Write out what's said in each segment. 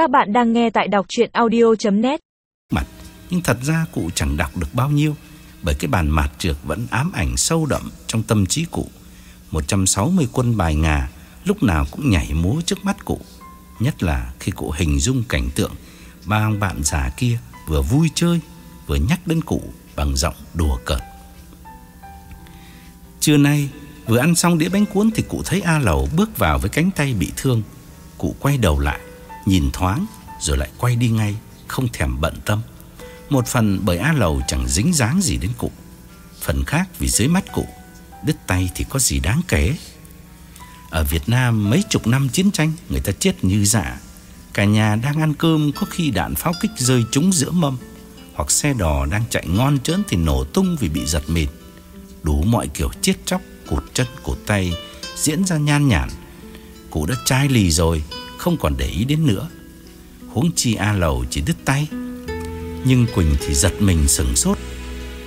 Các bạn đang nghe tại đọc chuyện audio.net Mặt, Nhưng thật ra cụ chẳng đọc được bao nhiêu, Bởi cái bàn mạt trược vẫn ám ảnh sâu đậm trong tâm trí cụ. 160 quân bài ngà Lúc nào cũng nhảy múa trước mắt cụ, Nhất là khi cụ hình dung cảnh tượng Ba ông bạn già kia vừa vui chơi, Vừa nhắc đến cụ bằng giọng đùa cợt. Trưa nay, vừa ăn xong đĩa bánh cuốn Thì cụ thấy A Lầu bước vào với cánh tay bị thương. Cụ quay đầu lại Nhìn thoáng, rồi lại quay đi ngay, Không thèm bận tâm. Một phần bởi A Lầu chẳng dính dáng gì đến cụ. Phần khác vì dưới mắt cụ, Đứt tay thì có gì đáng kể. Ở Việt Nam mấy chục năm chiến tranh, Người ta chết như dạ. Cả nhà đang ăn cơm Có khi đạn pháo kích rơi trúng giữa mâm, Hoặc xe đò đang chạy ngon trớn Thì nổ tung vì bị giật mịt. Đủ mọi kiểu chết chóc, Cụt chân, cụt tay, Diễn ra nhan nhản. Cụ đã chai lì rồi không còn để ý đến nữa. Huống chi A Lầu chỉ đứt tay. Nhưng Quỳnh thì giật mình sừng sốt.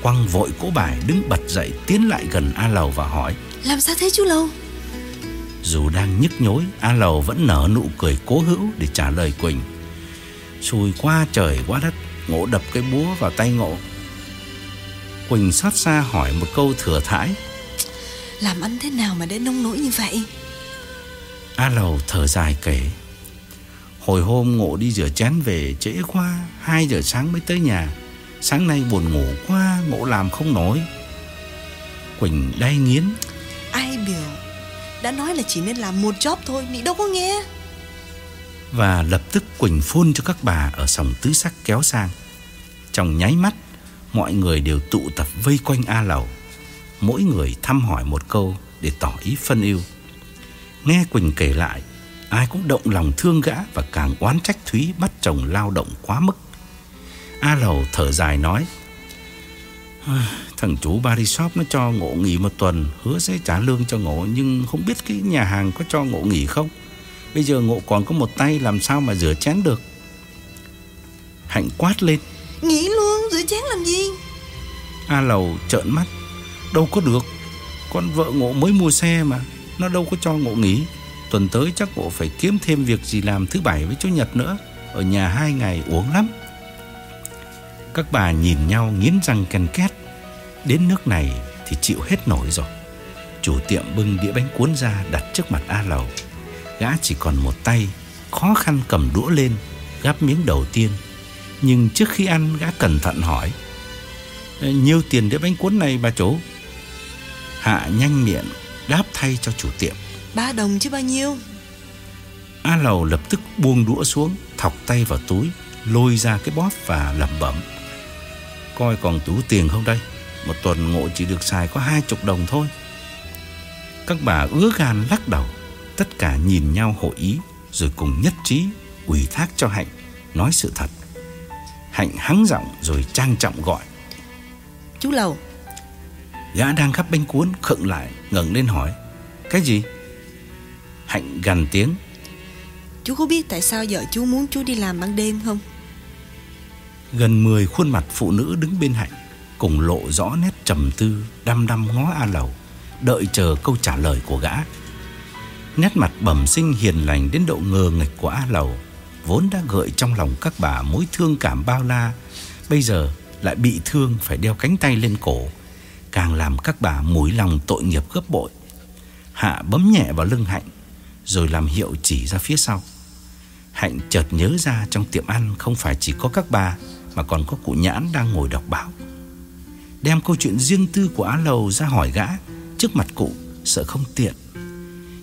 Quăng vội cỗ bài đứng bật dậy Tiến lại gần A Lầu và hỏi Làm sao thế chú Lâu Dù đang nhức nhối A Lầu vẫn nở nụ cười cố hữu Để trả lời Quỳnh. Xui qua trời quá đất Ngộ đập cái búa vào tay ngộ. Quỳnh xót xa hỏi một câu thừa thãi. Làm anh thế nào mà để nông nổi như vậy? A Lầu thở dài kể Hồi hôm ngộ đi rửa chén về trễ quá 2 giờ sáng mới tới nhà. Sáng nay buồn ngủ quá Ngộ làm không nổi. Quỳnh đay nghiến. Ai biểu? Đã nói là chỉ nên làm một job thôi Nị đâu có nghe. Và lập tức Quỳnh phun cho các bà Ở sòng tứ sắc kéo sang. Trong nháy mắt Mọi người đều tụ tập vây quanh A Lầu. Mỗi người thăm hỏi một câu Để tỏ ý phân yêu Nghe Quỳnh kể lại Ai cũng động lòng thương gã Và càng oán trách Thúy bắt chồng lao động quá mức. A Lầu thở dài nói Thằng chú Shop nó cho ngộ nghỉ một tuần Hứa sẽ trả lương cho ngộ Nhưng không biết cái nhà hàng có cho ngộ nghỉ không? Bây giờ ngộ còn có một tay Làm sao mà rửa chén được? Hạnh quát lên Nghỉ luôn rửa chén làm gì? A Lầu trợn mắt Đâu có được Con vợ ngộ mới mua xe mà Nó đâu có cho ngộ nghỉ Tuần tới chắc bộ phải kiếm thêm việc gì làm thứ bảy với chủ nhật nữa. Ở nhà hai ngày uống lắm. Các bà nhìn nhau nghiến răng ken két. Đến nước này thì chịu hết nổi rồi. Chủ tiệm bưng đĩa bánh cuốn ra đặt trước mặt A Lầu. Gã chỉ còn một tay, Khó khăn cầm đũa lên, Gắp miếng đầu tiên. Nhưng trước khi ăn, gã cẩn thận hỏi Nhiêu tiền đĩa bánh cuốn này bà chủ? Hạ nhanh miệng Đáp thay cho chủ tiệm. Ba đồng chứ bao nhiêu? A Lầu lập tức buông đũa xuống Thọc tay vào túi Lôi ra cái bóp và lẩm bẩm. Coi còn túi tiền không đây? Một tuần ngộ chỉ được xài có hai chục đồng thôi. Các bà ứa gan lắc đầu Tất cả nhìn nhau hội ý Rồi cùng nhất trí Ủy thác cho Hạnh Nói sự thật. Hạnh hắng giọng rồi trang trọng gọi. Chú Lầu. Gã đang gắp bánh cuốn khựng lại ngẩng lên hỏi Cái gì Hạnh gằn tiếng. Chú có biết tại sao vợ chú muốn chú đi làm ban đêm không? Gần 10 khuôn mặt phụ nữ đứng bên Hạnh Cùng lộ rõ nét trầm tư Đăm đăm ngó A Lầu Đợi chờ câu trả lời của gã. Nét mặt bẩm sinh hiền lành Đến độ ngờ nghịch của A Lầu Vốn đã gợi trong lòng các bà Mối thương cảm bao la Bây giờ lại bị thương Phải đeo cánh tay lên cổ Càng làm các bà mũi lòng tội nghiệp gấp bội. Hạ bấm nhẹ vào lưng Hạnh rồi làm hiệu chỉ ra phía sau. Hạnh chợt nhớ ra trong tiệm ăn Không phải chỉ có các bà, Mà còn có cụ nhãn đang ngồi đọc báo. Đem câu chuyện riêng tư của Á Lầu ra hỏi gã, Trước mặt cụ, sợ không tiện.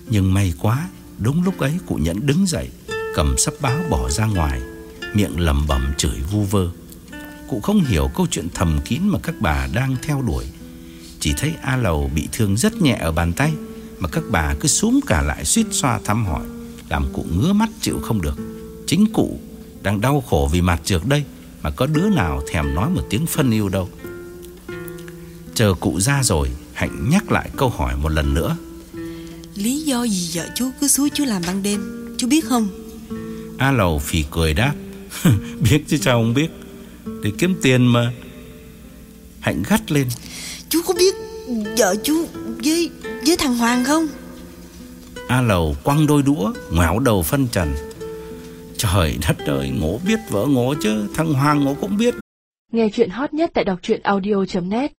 Nhưng may quá, Đúng lúc ấy cụ nhẫn đứng dậy, Cầm sắp báo bỏ ra ngoài, Miệng lầm bẩm chửi vu vơ. Cụ không hiểu câu chuyện thầm kín Mà các bà đang theo đuổi. Chỉ thấy A Lầu bị thương rất nhẹ ở bàn tay mà các bà cứ súm cả lại suýt xoa thăm hỏi. Làm cụ ngứa mắt chịu không được. Chính cụ đang đau khổ vì mặt trược đây Mà có đứa nào thèm nói một tiếng phân yêu đâu. Chờ cụ ra rồi Hạnh nhắc lại câu hỏi một lần nữa. Lý do gì vợ chú cứ xúi chú làm ban đêm? Chú biết không? A Lầu phì cười đáp. Biết chứ sao không biết. Để kiếm tiền mà. Hạnh gắt lên. Chú có biết vợ chú với với thằng Hoàng không? A Lầu quăng đôi đũa Ngoẻo đầu phân trần. Trời đất ơi, ngố biết vợ ngố chứ, thằng Hoàng ngố cũng biết. Nghe chuyện hot nhất tại đọc truyện audio.net